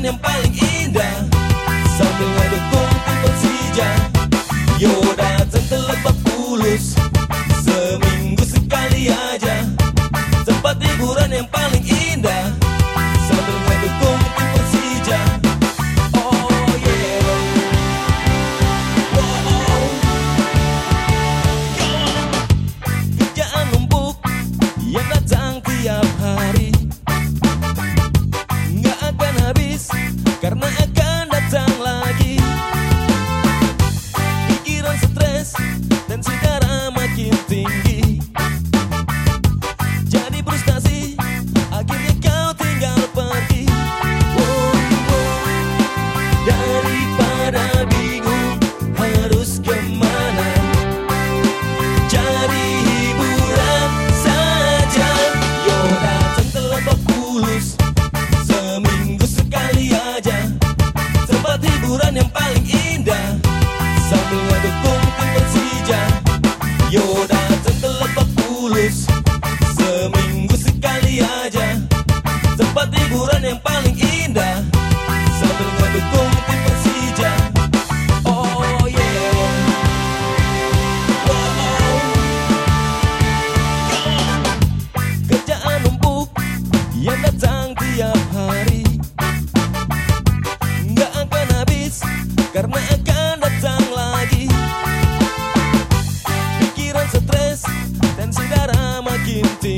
yang paling indah. Sambil ngedukung tim Persija Yo datang ke lebak bulus karena akan datang lagi pikiran stres dan sekarang makin tinggi jadi frustasi akhirnya kau tinggal pergi oh, oh. daripada Tim Persija Yo datang ke Lebak Bulus Seminggu sekali aja Tempat hiburan yang paling indah Sambil ngedukung tim Persija datang tiap hari. Nggak akan habis karena darah makin